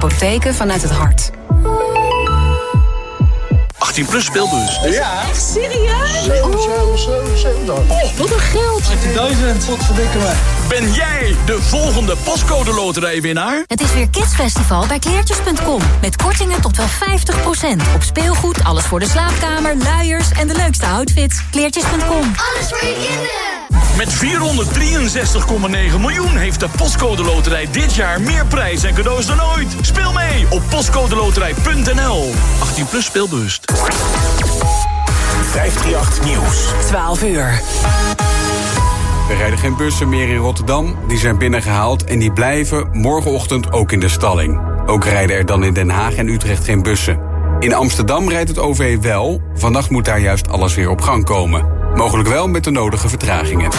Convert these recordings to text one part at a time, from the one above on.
Hypotheken vanuit het hart. 18 plus speelbus. Ja. Echt serieus? 7, 7, 7, 7 Oh, wat een geld. 18.000, wat verdikken. Ben jij de volgende postcode loterijwinnaar? Het is weer Kidsfestival bij kleertjes.com. Met kortingen tot wel 50%. Op speelgoed, alles voor de slaapkamer, luiers en de leukste outfits. Kleertjes.com. Alles voor je kinderen. Met 463,9 miljoen heeft de Postcode Loterij dit jaar meer prijs en cadeaus dan ooit. Speel mee op postcodeloterij.nl. 18 plus speelbewust. 538 Nieuws. 12 uur. Er rijden geen bussen meer in Rotterdam. Die zijn binnengehaald en die blijven morgenochtend ook in de stalling. Ook rijden er dan in Den Haag en Utrecht geen bussen. In Amsterdam rijdt het OV wel. Vannacht moet daar juist alles weer op gang komen. Mogelijk wel met de nodige vertragingen.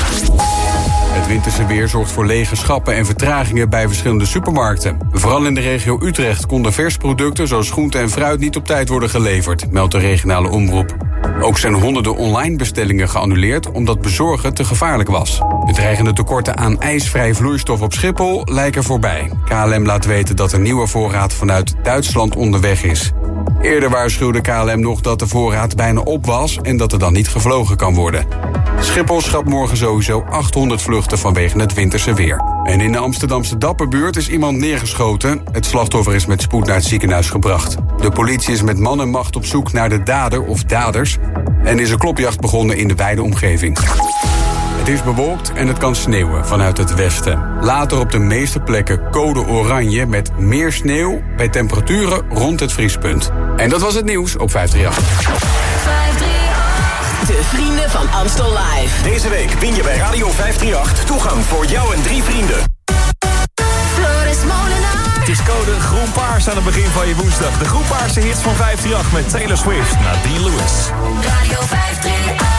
Het winterse weer zorgt voor lege schappen en vertragingen bij verschillende supermarkten. Vooral in de regio Utrecht konden versproducten zoals groente en fruit niet op tijd worden geleverd, meldt de regionale omroep. Ook zijn honderden online bestellingen geannuleerd omdat bezorgen te gevaarlijk was. De dreigende tekorten aan ijsvrij vloeistof op Schiphol lijken voorbij. KLM laat weten dat een nieuwe voorraad vanuit Duitsland onderweg is. Eerder waarschuwde KLM nog dat de voorraad bijna op was en dat er dan niet gevlogen kan worden. Schiphol schrapt morgen sowieso 800 vluchten vanwege het winterse weer. En in de Amsterdamse Dapperbuurt is iemand neergeschoten. Het slachtoffer is met spoed naar het ziekenhuis gebracht. De politie is met man en macht op zoek naar de dader of daders... en is een klopjacht begonnen in de wijde omgeving. Het is bewolkt en het kan sneeuwen vanuit het westen. Later op de meeste plekken code oranje met meer sneeuw... bij temperaturen rond het vriespunt. En dat was het nieuws op 538. De vrienden van Amstel. Deze week win je bij Radio 538 toegang voor jou en drie vrienden. Floris Molenaar. Het is code groen-paars aan het begin van je woensdag. De groenpaarse hits van 538 met Taylor Swift naar Dean Lewis. Radio 538.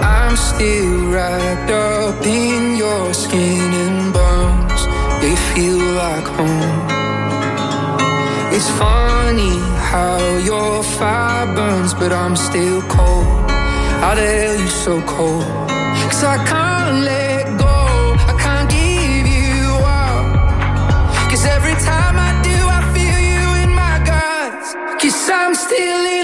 I'm still wrapped up in your skin and bones. They feel like home. It's funny how your fire burns, but I'm still cold. How the hell you so cold? Cause I can't let go, I can't give you up. Cause every time I do, I feel you in my guts. Cause I'm still in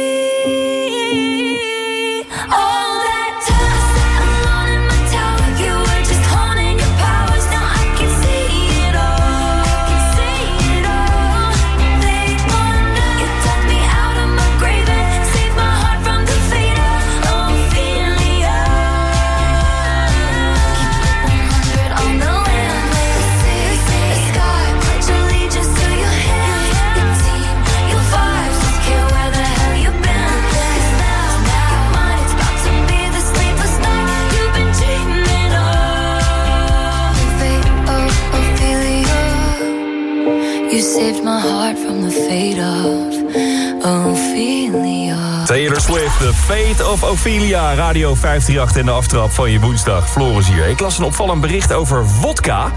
Taylor Swift, The Fate of Ophelia. Radio 538 in de aftrap van je woensdag. Floris hier. Ik las een opvallend bericht over wodka.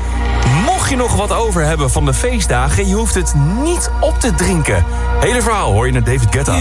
Mocht je nog wat over hebben van de feestdagen... je hoeft het niet op te drinken. Hele verhaal hoor je naar David Guetta.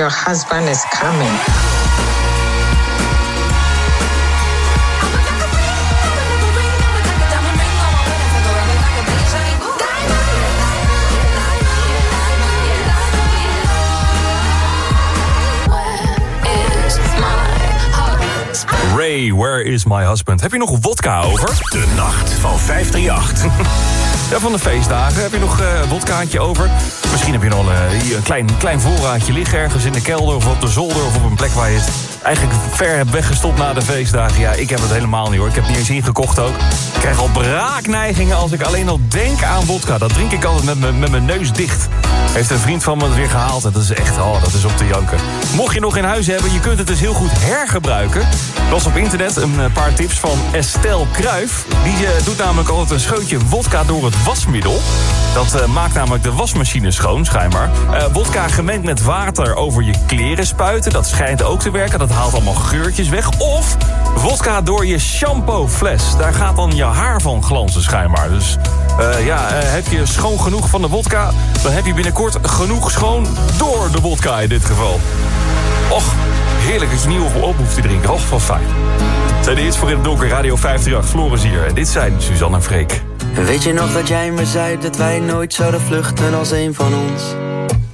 Your husband is coming. Ray, where is my husband? Heb je nog wodka over? De nacht van 538. Ja, van de feestdagen. Heb je nog eh wodkaatje over? Misschien heb je nog eh, een klein, klein voorraadje liggen ergens in de kelder... of op de zolder of op een plek waar je het eigenlijk ver hebt weggestopt na de feestdagen. Ja, ik heb het helemaal niet hoor. Ik heb niet eens ingekocht ook. Ik krijg al braakneigingen als ik alleen al denk aan wodka. Dat drink ik altijd met, mijn- met mijn neus dicht. Heeft een vriend van me het weer gehaald. En dat is echt, oh, dat is op te janken. Mocht je nog in huis hebben, je kunt het dus heel goed hergebruiken. Er was op internet een eh, paar tips van Estelle Kruif. Die eh, doet namelijk altijd een scheutje wodka door het wasmiddel. Dat eh, maakt namelijk de wasmachine schoon, schijnbaar. Eh wodka gemengd met water over je kleren spuiten. Dat schijnt ook te werken. Haalt allemaal geurtjes weg. Of wodka door je shampoofles. Daar gaat dan je haar van glanzen, schijnbaar. Dus eh, ja, eh, heb je schoon genoeg van de wodka... dan heb je binnenkort genoeg schoon door de wodka in dit geval. Och, heerlijk dat je niet op, op hoeft te drinken. Och, wat fijn. Zijn de hits voor in het donker, Radio 538, Floris hier. En dit zijn Suzanne en Freek. Weet je nog dat jij me zei dat wij nooit zouden vluchten als een van ons?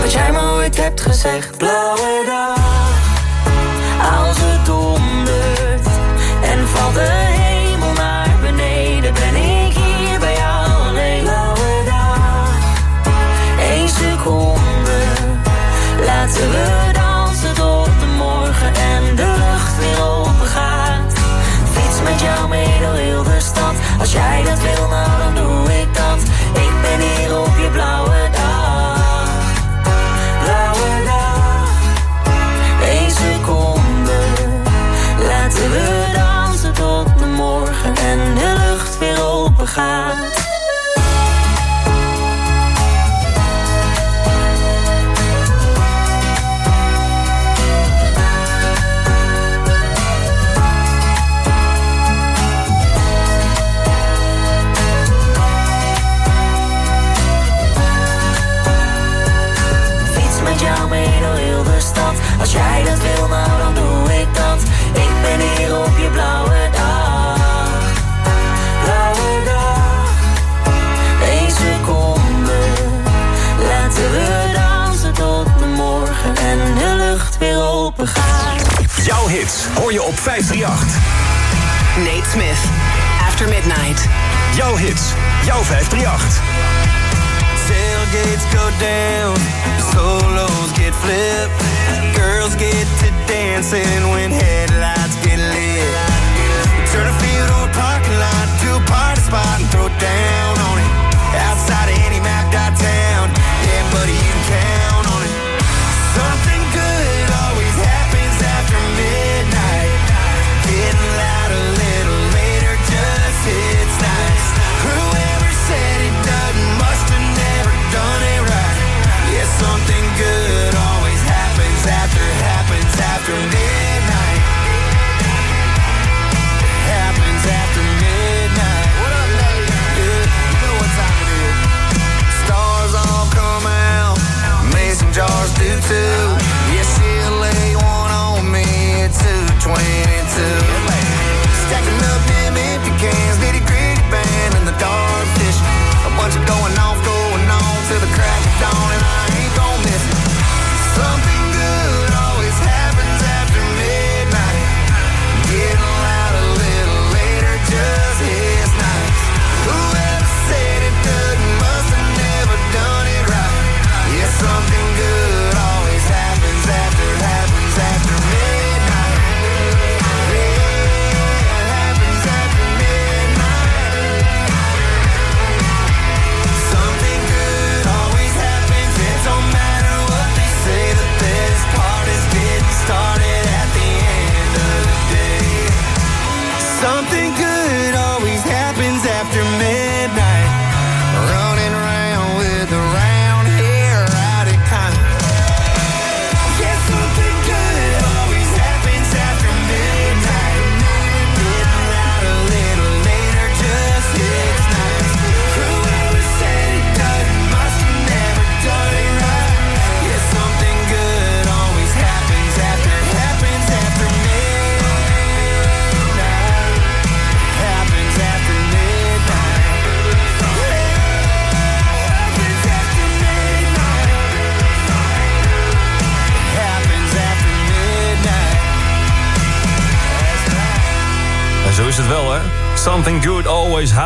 Wat jij me ooit hebt gezegd. Blauwe dag, als het dondert en valt de hemel naar beneden, ben ik hier bij jou alleen. Blauwe dag, één seconde, laten we dansen tot de morgen en de lucht weer open gaat. Fiets met jou mee door heel de stad. Als jij dat wil, nou 哈。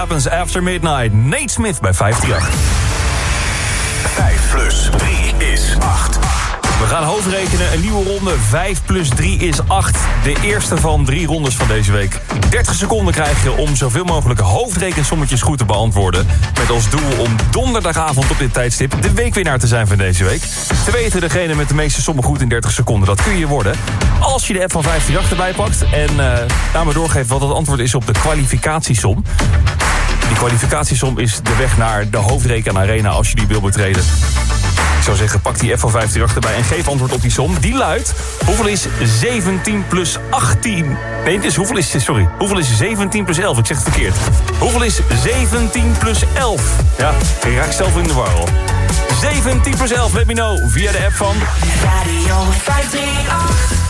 Happens after midnight. Nate Smith bij 538. 5 plus 3 is 8. We gaan hoofdrekenen, een nieuwe ronde. 5 plus 3 is 8. De eerste van drie rondes van deze week. 30 seconden krijg je om zoveel mogelijk hoofdrekensommetjes goed te beantwoorden. Met als doel om donderdagavond op dit tijdstip de weekwinnaar te zijn van deze week. Te weten degene met de meeste sommen goed in 30 seconden. Dat kun je worden. Als je de app van 538 erbij pakt en me doorgeeft wat het antwoord is op de kwalificatiesom. Die kwalificatiesom is de weg naar de hoofdreken arena als je die wil betreden. Ik zou zeggen, pak die F van 538 erbij en geef antwoord op die som. Die luidt, hoeveel is 17 plus 18? Nee, is hoeveel is, sorry, hoeveel is 17 plus 11? Ik zeg het verkeerd. Hoeveel is 17 plus 11? Ja, ik raak zelf in de war al. 17 plus 11, let me know, via de app van... Radio 538.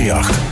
538.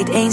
Altijd één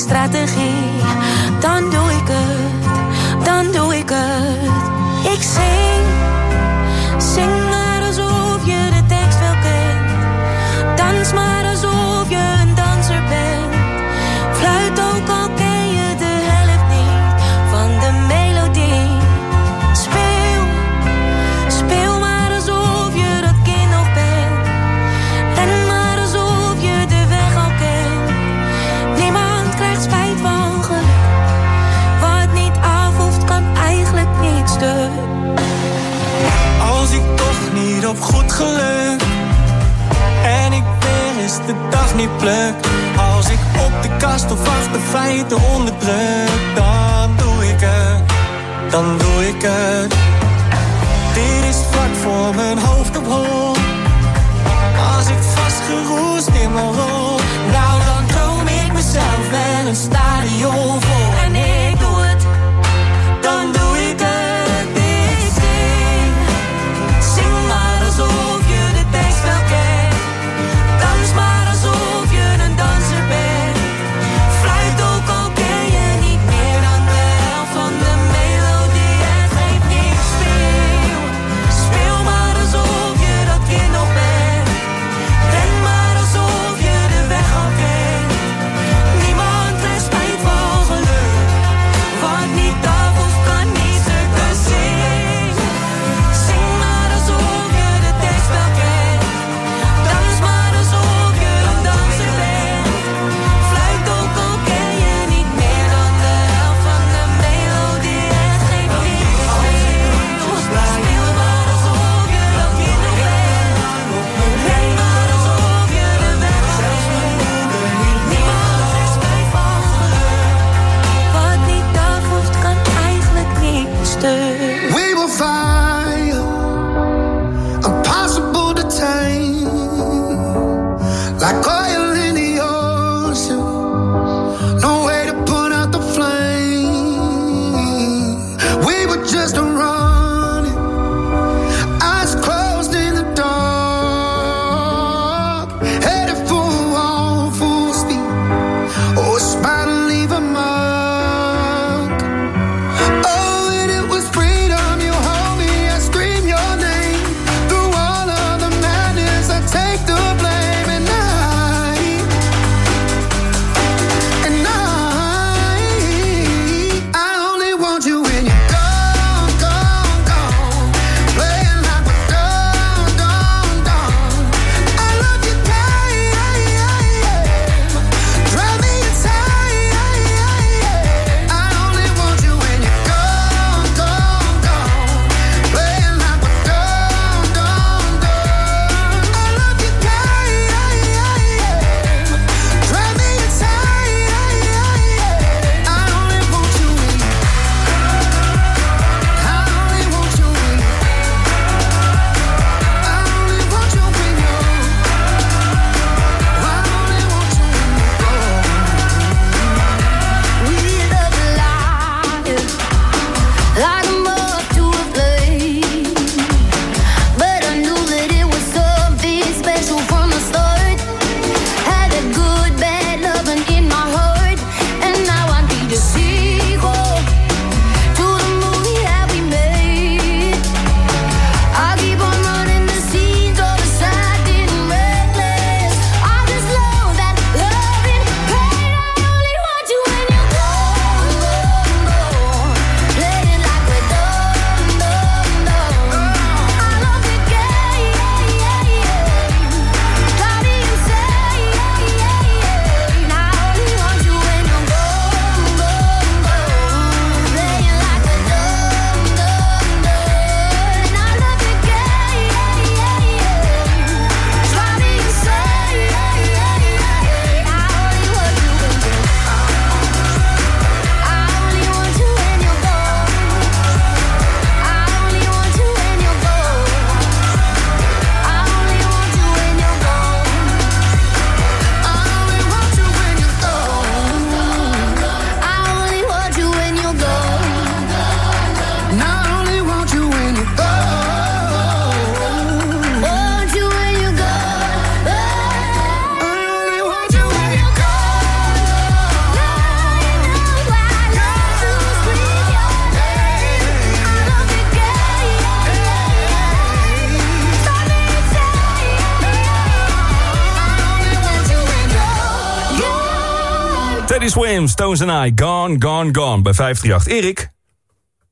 Teddy Swims, Stones and I, Gone, Gone, Gone bij 538. Erik?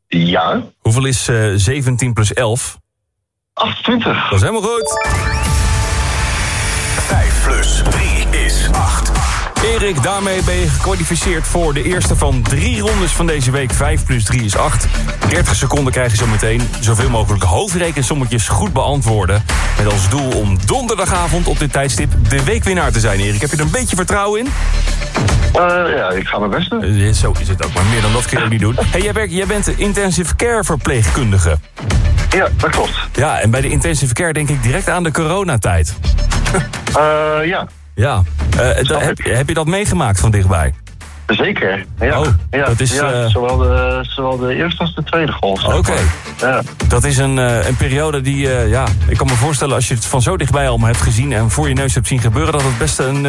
Ja? Hoeveel is eh 17 plus 11? 28. Dat is helemaal goed. 5 plus 3 is 8. Erik, daarmee ben je gekwalificeerd voor de eerste van drie rondes van deze week. 5 plus 3 is 8. 30 seconden krijg je zo meteen zoveel mogelijk hoofdrekensommetjes goed beantwoorden. Met als doel om donderdagavond op dit tijdstip de weekwinnaar te zijn, Erik. Heb je er een beetje vertrouwen in? Eh, ja, ik ga mijn best doen. Eh, zo is het ook, maar meer dan dat kun je ook niet doen. Hey, jij, werkt, jij bent de intensive care verpleegkundige. Ja, dat klopt. Ja, en bij de intensive care denk ik direct aan de coronatijd. Eh, ja, Ja, heb je dat meegemaakt van dichtbij? Zeker. Ja, Oh, ja, dat is, ja eh, zowel, de, zowel de eerste als de tweede golf. Oké. Ja. Dat is een, eh, een periode die, eh, ja, ik kan me voorstellen als je het van zo dichtbij allemaal hebt gezien en voor je neus hebt zien gebeuren, dat het best een,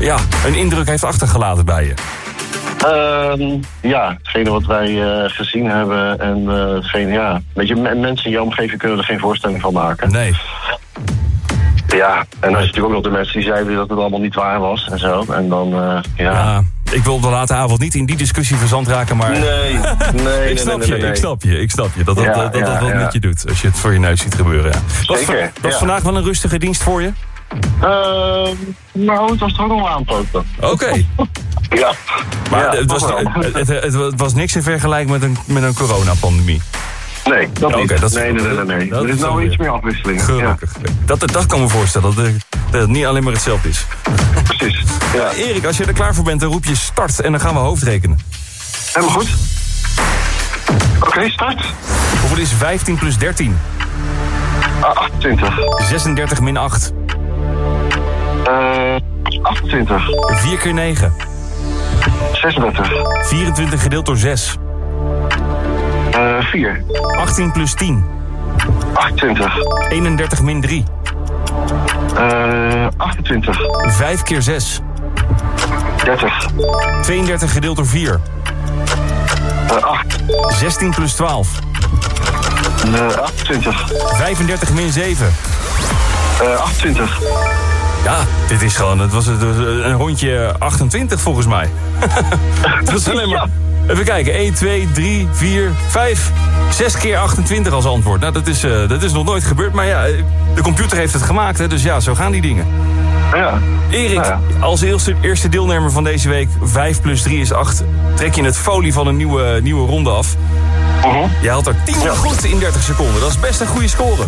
ja, een indruk heeft achtergelaten bij je. Ehm, ja, hetgene wat wij gezien hebben en hetgene, ja, weet je, me- mensen in je omgeving kunnen er geen voorstelling van maken. Nee. Ja, en dan is natuurlijk ook nog de mensen die zeiden dat het allemaal niet waar was en zo. En dan, ja. Ja, ik wil op de late avond niet in die discussie verzand raken, maar... Nee, nee, nee, ik snap nee, je, nee, nee. ik snap je, ik snap je. Dat dat, Ja, dat, dat, ja, wat met je doet als je het voor je neus ziet gebeuren. Ja. Was, Zeker, was vandaag wel een rustige dienst voor je? Ehm, nou, het was toch wel aanpoten. Oké. Ja. Maar Ja, het, was, het was niks in vergelijking met een, met een coronapandemie. Nee, dat niet. dat is- nee, nee, nee, nee, Er is nou iets meer afwisseling. Ja, Gelukkig. Dat, dat, dat kan me voorstellen, dat, het- niet alleen maar hetzelfde is. precies. Ja. Erik, als je er klaar voor bent, dan roep je start en dan gaan we hoofdrekenen. Helemaal goed. Oké, start. Hoeveel is 15 plus 13? Ah, 28. 36 min 8. Eh 28. 4 keer 9. 36. 24 gedeeld door 6. Eh 4. 18 plus 10. 28. 31 min 3. Eh 28. 5 keer 6. 30. 32 gedeeld door 4. Eh 8. 16 plus 12. Eh 28. 35 min 7. Eh 28. Ja, dit is gewoon, het was het was een rondje 28 volgens mij. het was alleen maar... Even kijken, 1, 2, 3, 4, 5, 6 keer 28 als antwoord. Nou, dat is, eh, dat is nog nooit gebeurd, maar ja, de computer heeft het gemaakt, hè, dus ja, zo gaan die dingen. Ja. Erik, Ja. als eerste, eerste deelnemer van deze week, 5 plus 3 is 8, trek je het folie van een nieuwe, nieuwe ronde af. Je haalt er 10 goed in 30 seconden, dat is best een goede score.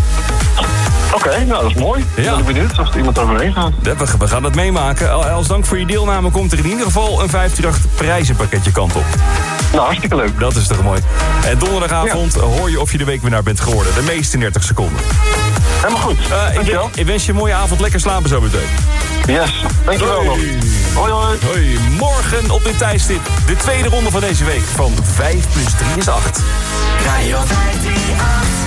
Oké, nou dat is mooi. Ja. Ik ben benieuwd of er iemand overheen gaat. We, we gaan het meemaken. Al- Als dank voor je deelname komt er in ieder geval een 538 prijzenpakketje kant op. Nou, hartstikke leuk. Dat is toch mooi. En donderdagavond hoor je of je de weekwinnaar bent geworden. De meeste in 30 seconden. Helemaal goed. Eh, ik, wens je een mooie avond. Lekker slapen zo meteen. Yes, dankjewel nog. Hoi hoi. Hoi. Morgen op dit tijdstip de tweede ronde van deze week van 5 plus 3 is 8. Radio 538.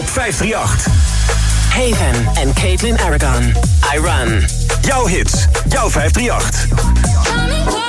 op 538. Haven en Caitlin Aragon. I Run. Jouw hits. Jouw 538.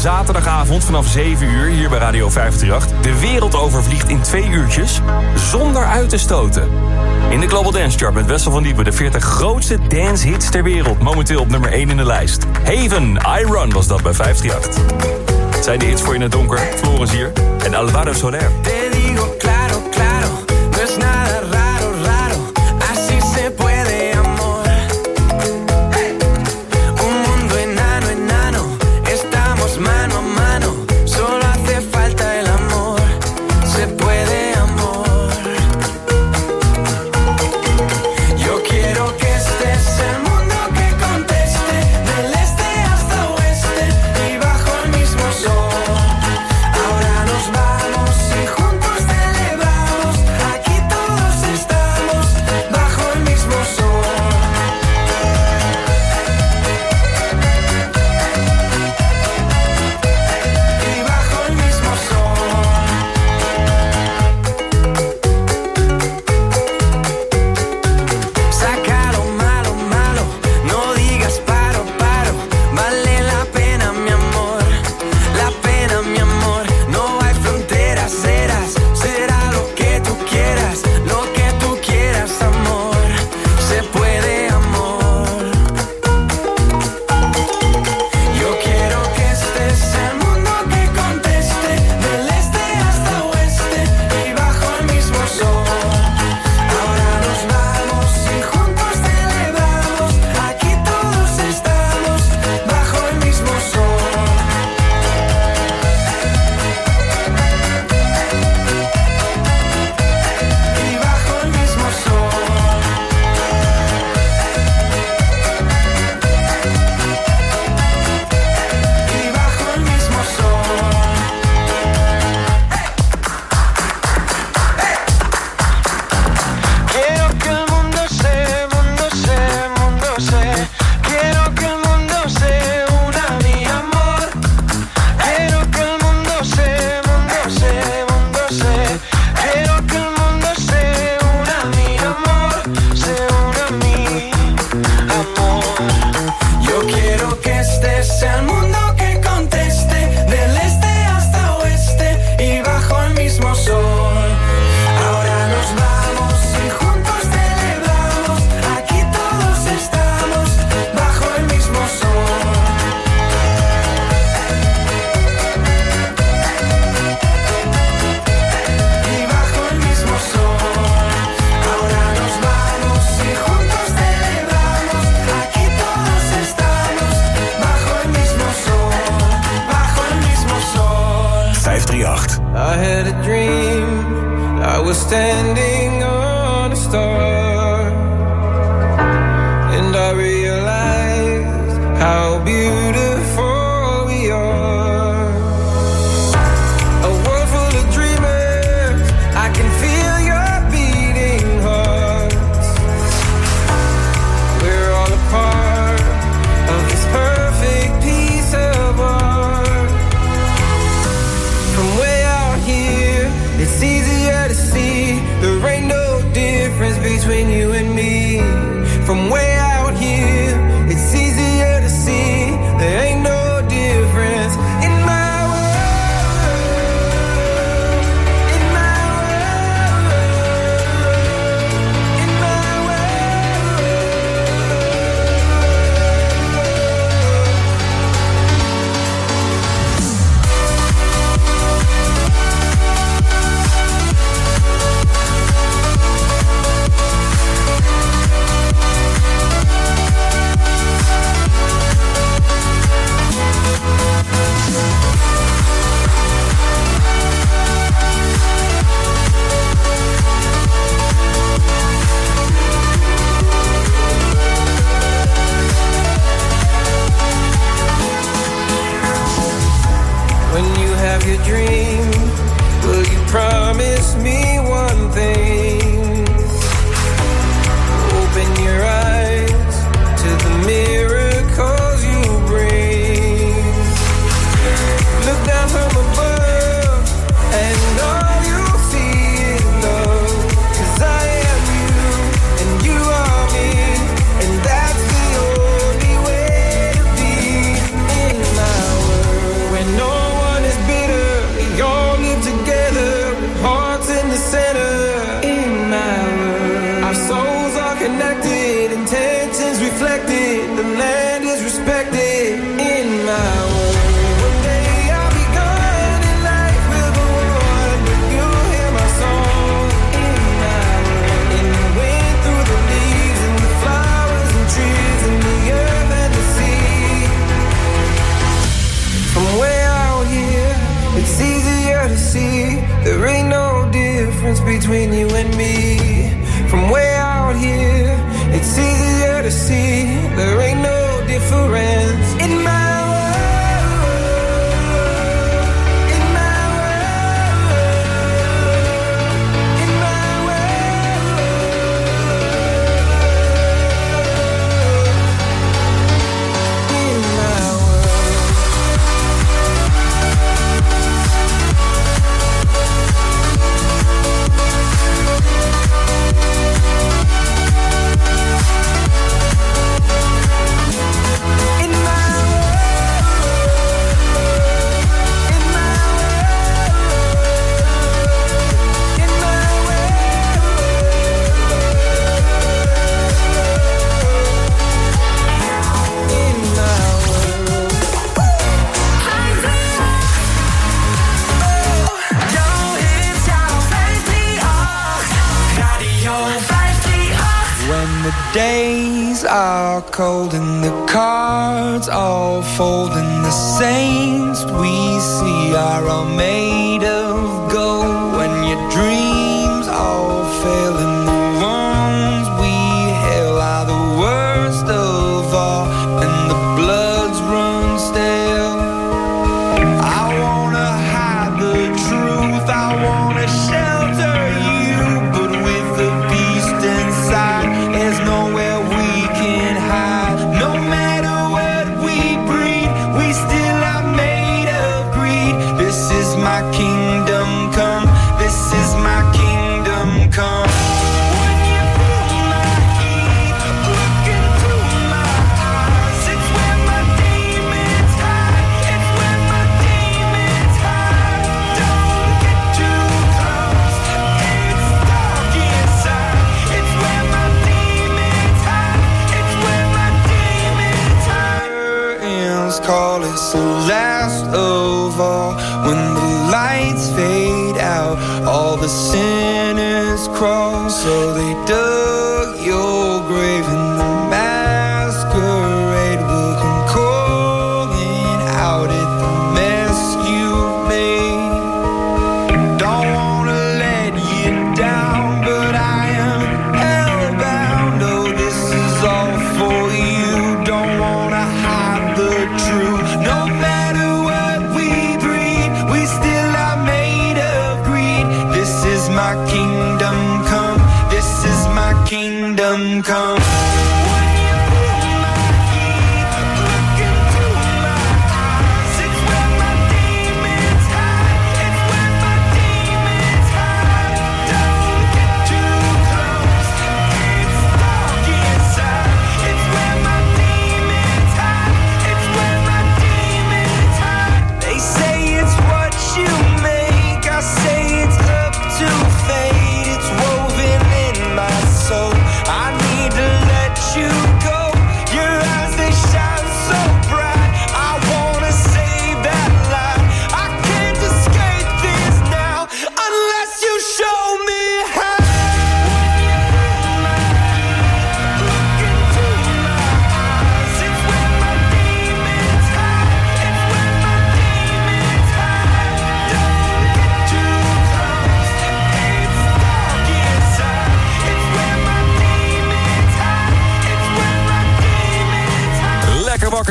zaterdagavond vanaf 7 uur hier bij Radio 538... de wereld overvliegt in twee uurtjes zonder uit te stoten. In de Global Dance Chart met Wessel van Diepen... de 40 grootste dancehits ter wereld, momenteel op nummer 1 in de lijst. Haven, I Run was dat bij 538. Het zijn de hits voor in het donker, Floris hier en Alvaro Soler.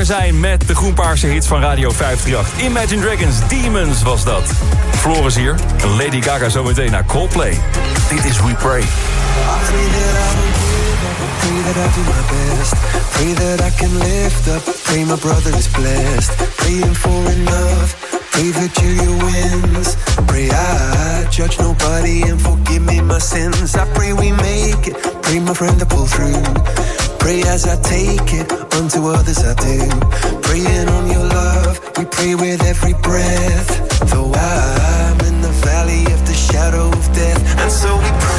Zijn met de groenpaarse hits van Radio 538. Imagine Dragons, Demons was dat. Floris hier, Lady Gaga zometeen naar Coldplay. Dit is We Pray. Do my best. That I can lift up. Blessed. Praying for. Pray Virginia wins. Pray I judge nobody and forgive me my sins. I pray we make it. Pray my friend to pull through. Pray as I take it. Unto others I do. Praying on your love. We pray with every breath. Though I'm in the valley of the shadow of death. And so we pray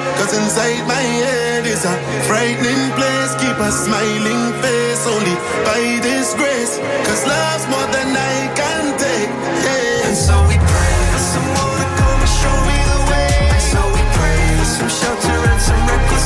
Cause inside my head is a frightening place. Keep a smiling face only by this grace. Cause love's more than I can take. Yeah. And so we pray for someone to come and show me the way. And so we pray for some shelter and some records